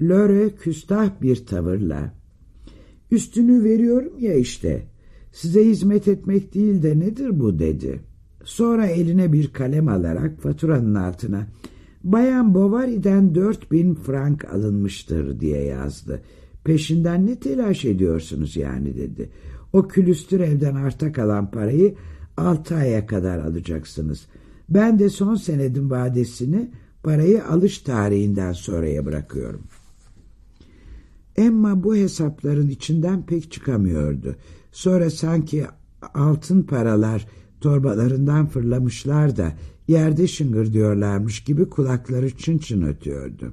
Lore küstah bir tavırla. Üstünü veriyorum ya işte. Size hizmet etmek değil de nedir bu dedi. Sonra eline bir kalem alarak faturanın altına Bayan Bovary'den dört bin frank alınmıştır diye yazdı. Peşinden ne telaş ediyorsunuz yani dedi. O külüstür evden arta kalan parayı altı aya kadar alacaksınız. Ben de son senedin vadesini parayı alış tarihinden sonraya bırakıyorum. Emma bu hesapların içinden pek çıkamıyordu. Sonra sanki altın paralar torbalarından fırlamışlar da yerde şıngır diyorlarmış gibi kulakları çın çın ötüyordu.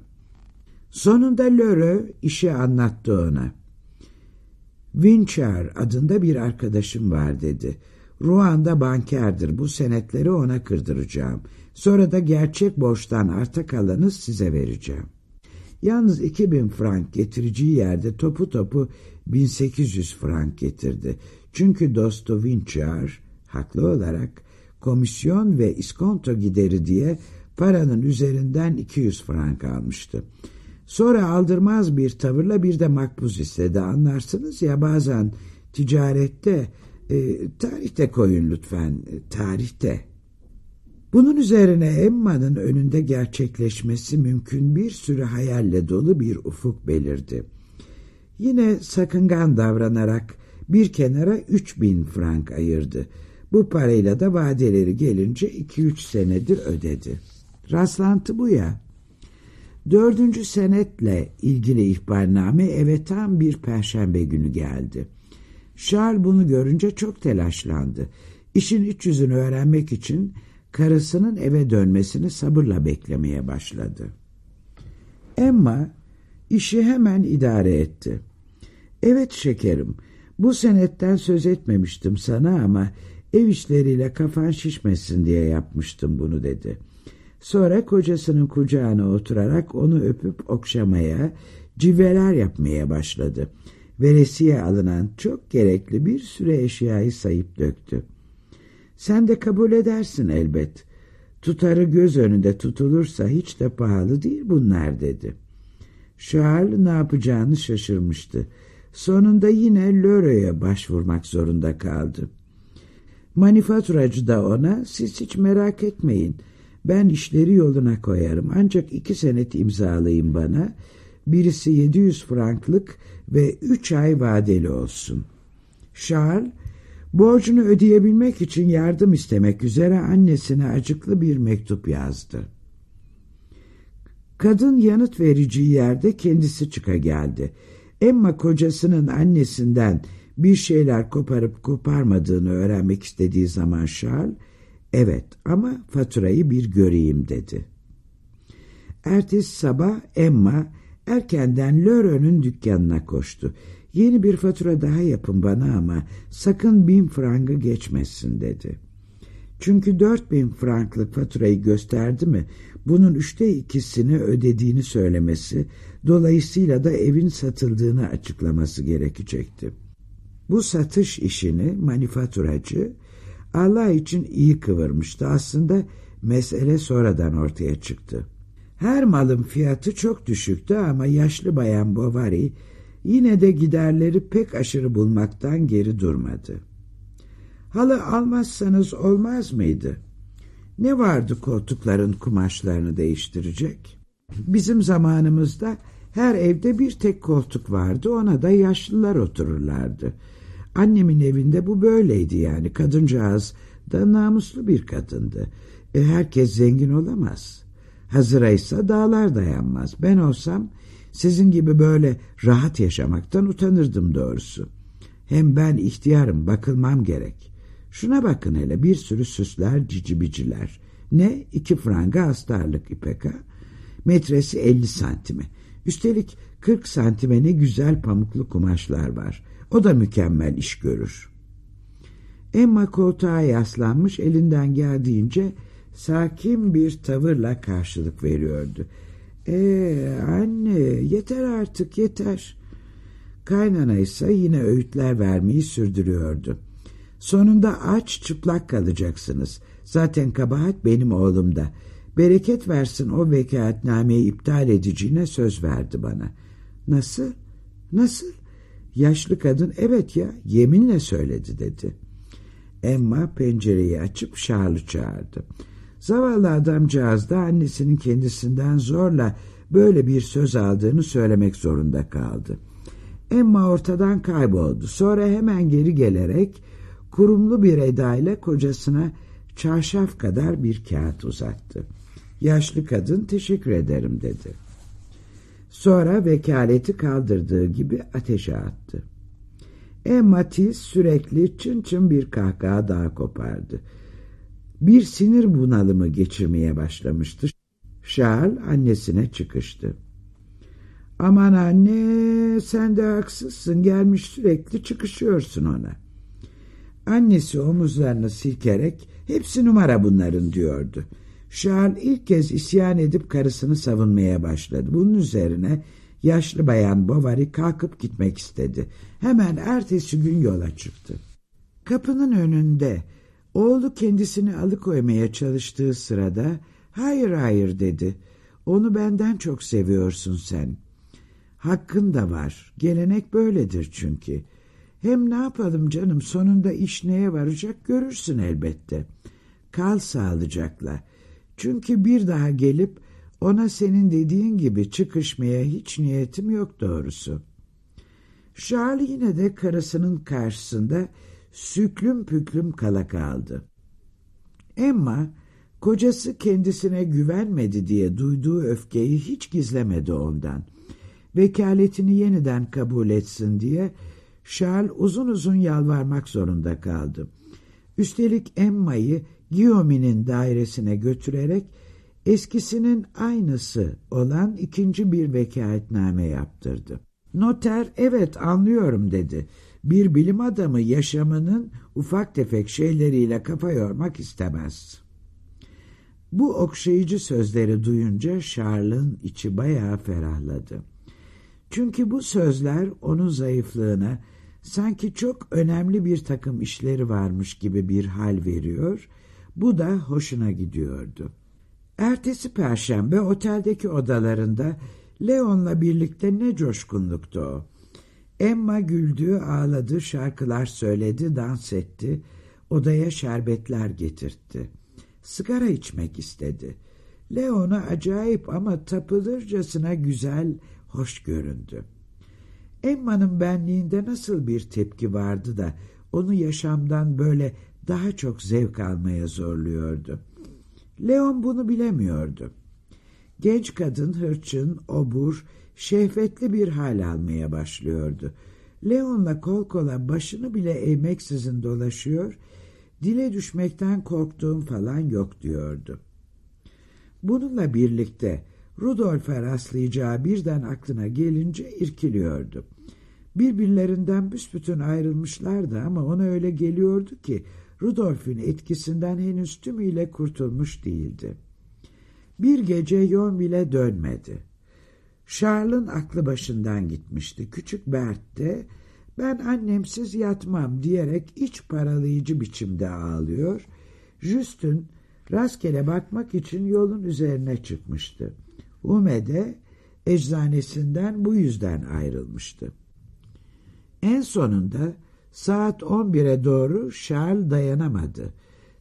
Sonunda Lörö işi anlattı ona. Winchar adında bir arkadaşım var dedi. Ruanda bankerdir bu senetleri ona kırdıracağım. Sonra da gerçek borçtan arta kalanı size vereceğim. Yalnız 2000 frank getireceği yerde topu topu 1800 frank getirdi. Çünkü dostu Winchar haklı olarak komisyon ve iskonto gideri diye paranın üzerinden 200 frank almıştı. Sonra aldırmaz bir tavırla bir de makbuz istedi. Anlarsınız ya bazen ticarette, e, tarihte koyun lütfen, e, tarihte. Bunun üzerine Emma'nın önünde gerçekleşmesi mümkün bir sürü hayalle dolu bir ufuk belirdi. Yine sakıngan davranarak bir kenara 3000 frank ayırdı. Bu parayla da vadeleri gelince 2-3 senedir ödedi. Rastlantı bu ya. Dördüncü senetle ilgili ihbarname eve tam bir perşembe günü geldi. Charles bunu görünce çok telaşlandı. İşin iç yüzünü öğrenmek için karısının eve dönmesini sabırla beklemeye başladı. Emma işi hemen idare etti. Evet şekerim, bu senetten söz etmemiştim sana ama ev işleriyle kafan şişmesin diye yapmıştım bunu dedi. Sonra kocasının kucağına oturarak onu öpüp okşamaya, civeler yapmaya başladı. Veresiye alınan çok gerekli bir süre eşyayı sayıp döktü. Sen de kabul edersin elbet. Tutarı göz önünde tutulursa hiç de pahalı değil bunlar dedi. Charles ne yapacağını şaşırmıştı. Sonunda yine Lörö'ye başvurmak zorunda kaldı. Manifaturacı da ona siz hiç merak etmeyin ben işleri yoluna koyarım ancak iki senet imzalayın bana birisi 700 franklık ve üç ay vadeli olsun. Charles borcunu ödeyebilmek için yardım istemek üzere annesine acıklı bir mektup yazdı. Kadın yanıt vereceği yerde kendisi çıka geldi. Emma kocasının annesinden bir şeyler koparıp koparmadığını öğrenmek istediği zaman Charles, evet ama faturayı bir göreyim dedi. Ertesi sabah Emma erkenden Lörö'nün dükkanına koştu. Yeni bir fatura daha yapın bana ama sakın bin frangı geçmesin dedi. Çünkü dört bin franklık faturayı gösterdi mi bunun üçte ikisini ödediğini söylemesi dolayısıyla da evin satıldığını açıklaması gerekecekti. Bu satış işini manifaturacı Allah için iyi kıvırmıştı. Aslında mesele sonradan ortaya çıktı. Her malın fiyatı çok düşüktü ama yaşlı bayan Bovary yine de giderleri pek aşırı bulmaktan geri durmadı. Halı almazsanız olmaz mıydı? Ne vardı koltukların kumaşlarını değiştirecek? Bizim zamanımızda her evde bir tek koltuk vardı ona da yaşlılar otururlardı. Annemin evinde bu böyleydi yani kadıncağız da namuslu bir kadındı. E, herkes zengin olamaz. Hazıra ise dağlar dayanmaz. Ben olsam sizin gibi böyle rahat yaşamaktan utanırdım doğrusu. Hem ben ihtiyarım bakılmam gerek. Şuna bakın hele bir sürü süsler cicibiciler. Ne? iki franga astarlık ipeka. Metresi elli santime. Üstelik kırk santime ne güzel pamuklu kumaşlar var. O da mükemmel iş görür. Emma koltuğa yaslanmış elinden geldiğince sakin bir tavırla karşılık veriyordu. Ee anne yeter artık yeter. Kaynana ise yine öğütler vermeyi sürdürüyordu. Sonunda aç çıplak kalacaksınız. Zaten kabahat benim oğlumda. Bereket versin o vekaletnameyi iptal edeceğine söz verdi bana. Nasıl? Nasıl? Yaşlı kadın evet ya yeminle söyledi dedi. Emma pencereyi açıp Charles'ı çağırdı. Zavallı adamcağız da annesinin kendisinden zorla böyle bir söz aldığını söylemek zorunda kaldı. Emma ortadan kayboldu. Sonra hemen geri gelerek kurumlu bir edayla kocasına çarşaf kadar bir kağıt uzattı. Yaşlı kadın teşekkür ederim dedi. Sonra vekaleti kaldırdığı gibi ateşe attı. Emma Tiz sürekli çın çın bir kahkaha daha kopardı. Bir sinir bunalımı geçirmeye başlamıştı. Charles annesine çıkıştı. Aman anne sen de haksızsın gelmiş sürekli çıkışıyorsun ona. Annesi omuzlarını silkerek hepsi numara bunların diyordu. Charles ilk kez isyan edip karısını savunmaya başladı. Bunun üzerine yaşlı bayan Bovary kalkıp gitmek istedi. Hemen ertesi gün yola çıktı. Kapının önünde oğlu kendisini alıkoymaya çalıştığı sırada hayır hayır dedi. Onu benden çok seviyorsun sen. Hakkın da var. Gelenek böyledir çünkü. Hem ne yapalım canım sonunda iş neye varacak görürsün elbette. Kal sağlıcakla. Çünkü bir daha gelip ona senin dediğin gibi çıkışmaya hiç niyetim yok doğrusu. Charles yine de karısının karşısında süklüm püklüm kala kaldı. Emma kocası kendisine güvenmedi diye duyduğu öfkeyi hiç gizlemedi ondan. Vekaletini yeniden kabul etsin diye Charles uzun uzun yalvarmak zorunda kaldı. Üstelik Emma'yı Guillaume'nin dairesine götürerek eskisinin aynısı olan ikinci bir vekaletname yaptırdı. Noter evet anlıyorum dedi. Bir bilim adamı yaşamının ufak tefek şeyleriyle kafa yormak istemez. Bu okşayıcı sözleri duyunca Charles'ın içi bayağı ferahladı. Çünkü bu sözler onun zayıflığına sanki çok önemli bir takım işleri varmış gibi bir hal veriyor, bu da hoşuna gidiyordu. Ertesi perşembe oteldeki odalarında Leon'la birlikte ne coşkunluktu o. Emma güldü, ağladı, şarkılar söyledi, dans etti, odaya şerbetler getirtti. Sigara içmek istedi. Leon'a acayip ama tapılırcasına güzel, hoş göründü. Emma'nın benliğinde nasıl bir tepki vardı da onu yaşamdan böyle daha çok zevk almaya zorluyordu. Leon bunu bilemiyordu. Genç kadın hırçın, obur, şehvetli bir hal almaya başlıyordu. Leon'la kol kola başını bile eğmeksizin dolaşıyor, dile düşmekten korktuğum falan yok diyordu. Bununla birlikte Rudolf'a rastlayacağı birden aklına gelince irkiliyordu. Birbirlerinden büsbütün ayrılmışlardı ama ona öyle geliyordu ki Rudolf'ün etkisinden henüz tümüyle kurtulmuş değildi. Bir gece Yon bile dönmedi. Charles'ın aklı başından gitmişti. Küçük Bert de ben annemsiz yatmam diyerek iç paralayıcı biçimde ağlıyor. Justin rastgele bakmak için yolun üzerine çıkmıştı. Ume de eczanesinden bu yüzden ayrılmıştı. En sonunda saat 11'e doğru Charles dayanamadı.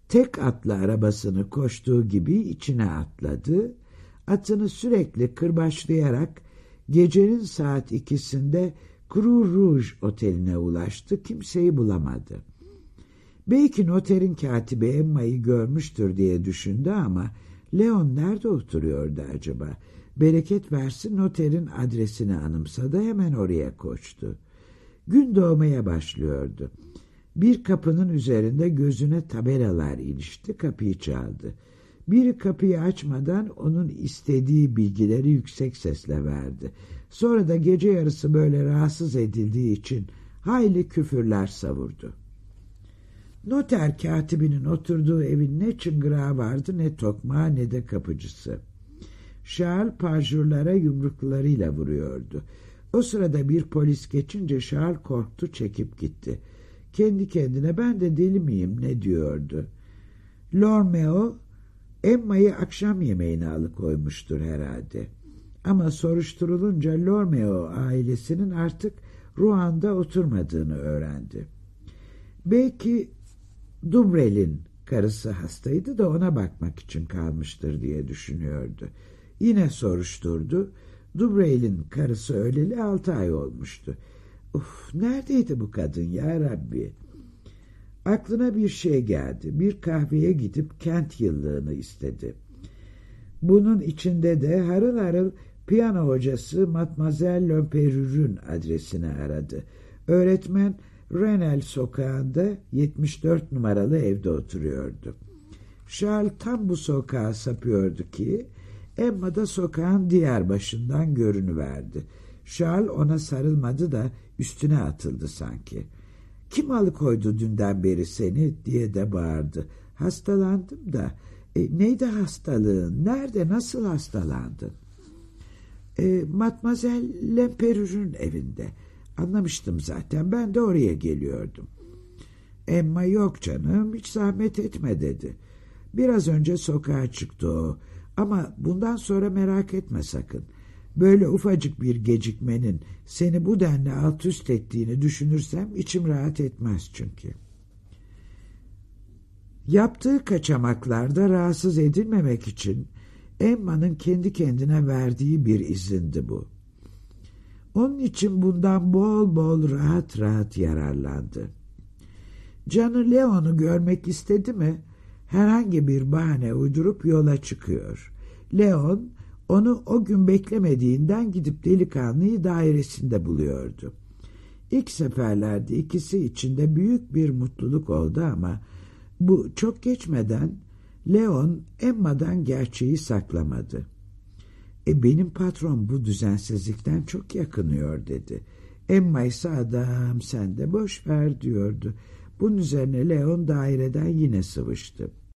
Tek atlı arabasını koştuğu gibi içine atladı. Atını sürekli kırbaçlayarak gecenin saat ikisinde Cru Rouge oteline ulaştı. Kimseyi bulamadı. Belki noterin katibi Emma'yı görmüştür diye düşündü ama Leon nerede oturuyordu acaba? Bereket versin noterin adresini anımsadı hemen oraya koştu. Gün doğmaya başlıyordu. Bir kapının üzerinde gözüne tabelalar ilişti, kapıyı çaldı. Biri kapıyı açmadan onun istediği bilgileri yüksek sesle verdi. Sonra da gece yarısı böyle rahatsız edildiği için hayli küfürler savurdu. Noter katibinin oturduğu evin ne çıngırağı vardı ne tokmağı ne de kapıcısı. Charles parjurlara yumruklarıyla vuruyordu. O sırada bir polis geçince Charles korktu çekip gitti. Kendi kendine ben de deli miyim ne diyordu. Lormeo Emma'yı akşam yemeğine alıkoymuştur herhalde. Ama soruşturulunca Lormeo ailesinin artık Ruan'da oturmadığını öğrendi. Belki Dumrel'in karısı hastaydı da ona bakmak için kalmıştır diye düşünüyordu. Yine soruşturdu. Dumrel'in karısı öleli altı ay olmuştu. Uf, neredeydi bu kadın ya Rabbi? Aklına bir şey geldi. Bir kahveye gidip kent yıllığını istedi. Bunun içinde de harıl harıl piyano hocası Matmazel Lomperur'un adresini aradı. Öğretmen Renel sokağında 74 numaralı evde oturuyordu. Charles tam bu sokağa sapıyordu ki Emma da sokağın diğer başından görünüverdi. Charles ona sarılmadı da üstüne atıldı sanki. Kim alıkoydu dünden beri seni diye de bağırdı. Hastalandım da. E, neydi hastalığın? Nerede, nasıl hastalandın? E, Matmazel Lemperur'un evinde. Anlamıştım zaten. Ben de oraya geliyordum. Emma yok canım, hiç zahmet etme dedi. Biraz önce sokağa çıktı o. Ama bundan sonra merak etme sakın. Böyle ufacık bir gecikmenin seni bu denli alt üst ettiğini düşünürsem içim rahat etmez çünkü. Yaptığı kaçamaklarda rahatsız edilmemek için Emma'nın kendi kendine verdiği bir izindi bu. Onun için bundan bol bol rahat rahat yararlandı. Canı Leon'u görmek istedi mi herhangi bir bahane uydurup yola çıkıyor. Leon onu o gün beklemediğinden gidip delikanlıyı dairesinde buluyordu. İlk seferlerde ikisi içinde büyük bir mutluluk oldu ama bu çok geçmeden Leon Emma'dan gerçeği saklamadı. E benim patron bu düzensizlikten çok yakınıyor dedi. Emma ise adam sen de boş ver diyordu. Bunun üzerine Leon daireden yine sıvıştı.